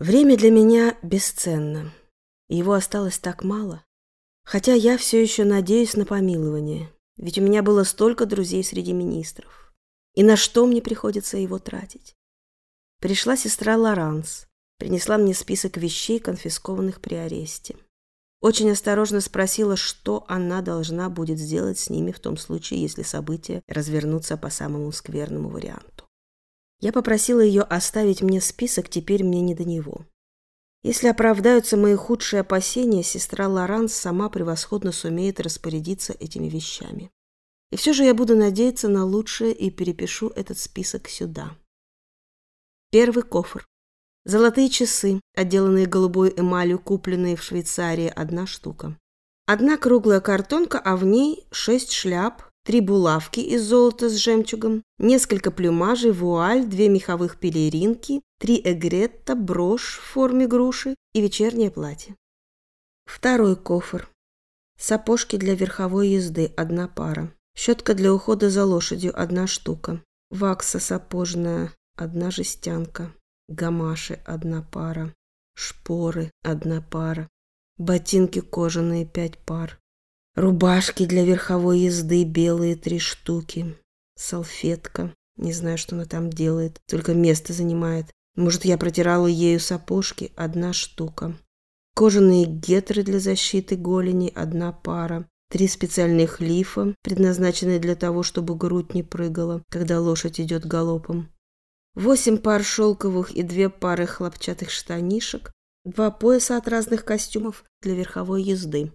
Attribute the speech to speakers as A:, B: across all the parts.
A: Время для меня бесценно. Его осталось так мало. Хотя я все еще надеюсь на помилование. Ведь у меня было столько друзей среди министров. И на что мне приходится его тратить? Пришла сестра Лоранс. Принесла мне список вещей, конфискованных при аресте. Очень осторожно спросила, что она должна будет сделать с ними в том случае, если события развернутся по самому скверному варианту. Я попросила ее оставить мне список, теперь мне не до него. Если оправдаются мои худшие опасения, сестра Лоранс сама превосходно сумеет распорядиться этими вещами. И все же я буду надеяться на лучшее и перепишу этот список сюда. Первый кофр. Золотые часы, отделанные голубой эмалью, купленные в Швейцарии, одна штука. Одна круглая картонка, а в ней шесть шляп, три булавки из золота с жемчугом, несколько плюмажей, вуаль, две меховых пелеринки, три эгретта, брошь в форме груши и вечернее платье. Второй кофр. Сапожки для верховой езды – одна пара. Щетка для ухода за лошадью – одна штука. Вакса сапожная – одна жестянка гамаши – одна пара, шпоры – одна пара, ботинки кожаные – пять пар, рубашки для верховой езды белые – три штуки, салфетка, не знаю, что она там делает, только место занимает. Может, я протирала ею сапожки – одна штука. Кожаные гетры для защиты голени – одна пара. Три специальных лифа, предназначенные для того, чтобы грудь не прыгала, когда лошадь идет галопом восемь пар шелковых и две пары хлопчатых штанишек, два пояса от разных костюмов для верховой езды.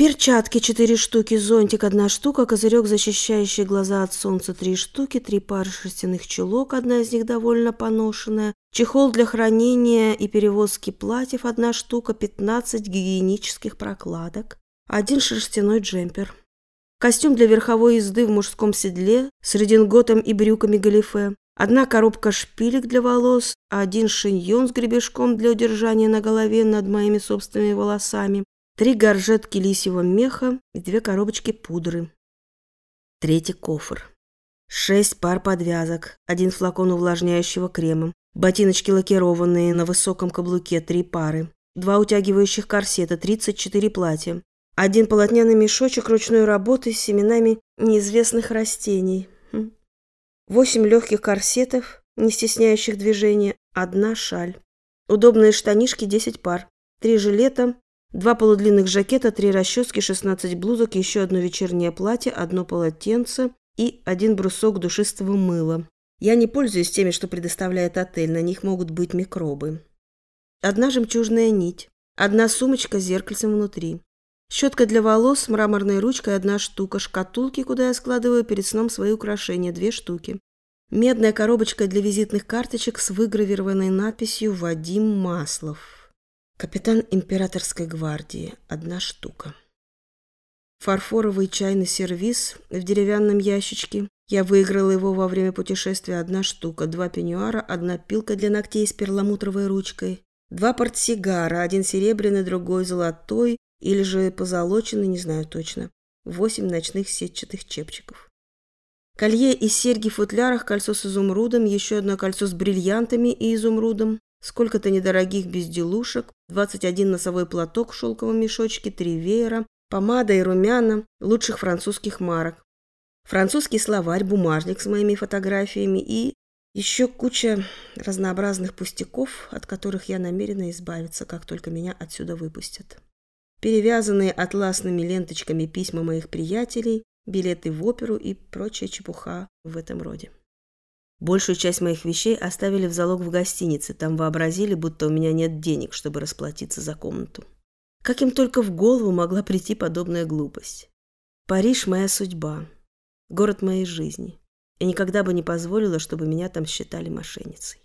A: Перчатки четыре штуки, зонтик одна штука, козырек, защищающий глаза от солнца три штуки, три пары шерстяных чулок, одна из них довольно поношенная, чехол для хранения и перевозки платьев одна штука, пятнадцать гигиенических прокладок, один шерстяной джемпер. Костюм для верховой езды в мужском седле с рединготом и брюками галифе, Одна коробка шпилек для волос, один шиньон с гребешком для удержания на голове над моими собственными волосами, три горжетки лисьего меха и две коробочки пудры. Третий кофр. Шесть пар подвязок, один флакон увлажняющего крема, ботиночки лакированные на высоком каблуке, три пары, два утягивающих корсета, 34 платья, один полотняный мешочек ручной работы с семенами неизвестных растений – Восемь легких корсетов, не стесняющих движения, одна шаль. Удобные штанишки десять пар, три жилета, два полудлинных жакета, три расчески, шестнадцать блузок, еще одно вечернее платье, одно полотенце и один брусок душистого мыла. Я не пользуюсь теми, что предоставляет отель, на них могут быть микробы. Одна жемчужная нить, одна сумочка с зеркальцем внутри. Щетка для волос с мраморной ручкой – одна штука. Шкатулки, куда я складываю перед сном свои украшения – две штуки. Медная коробочка для визитных карточек с выгравированной надписью «Вадим Маслов». Капитан императорской гвардии – одна штука. Фарфоровый чайный сервиз в деревянном ящичке. Я выиграла его во время путешествия. Одна штука. Два пеньюара, одна пилка для ногтей с перламутровой ручкой. Два портсигара, один серебряный, другой золотой, или же позолоченный, не знаю точно. Восемь ночных сетчатых чепчиков. Колье из серьги в футлярах, кольцо с изумрудом, еще одно кольцо с бриллиантами и изумрудом, сколько-то недорогих безделушек, 21 носовой платок в шелковом мешочке, три веера, помада и румяна лучших французских марок, французский словарь, бумажник с моими фотографиями и еще куча разнообразных пустяков, от которых я намерена избавиться, как только меня отсюда выпустят перевязанные атласными ленточками письма моих приятелей, билеты в оперу и прочая чепуха в этом роде. Большую часть моих вещей оставили в залог в гостинице, там вообразили, будто у меня нет денег, чтобы расплатиться за комнату. Как им только в голову могла прийти подобная глупость. Париж – моя судьба, город моей жизни. И никогда бы не позволила, чтобы меня там считали мошенницей.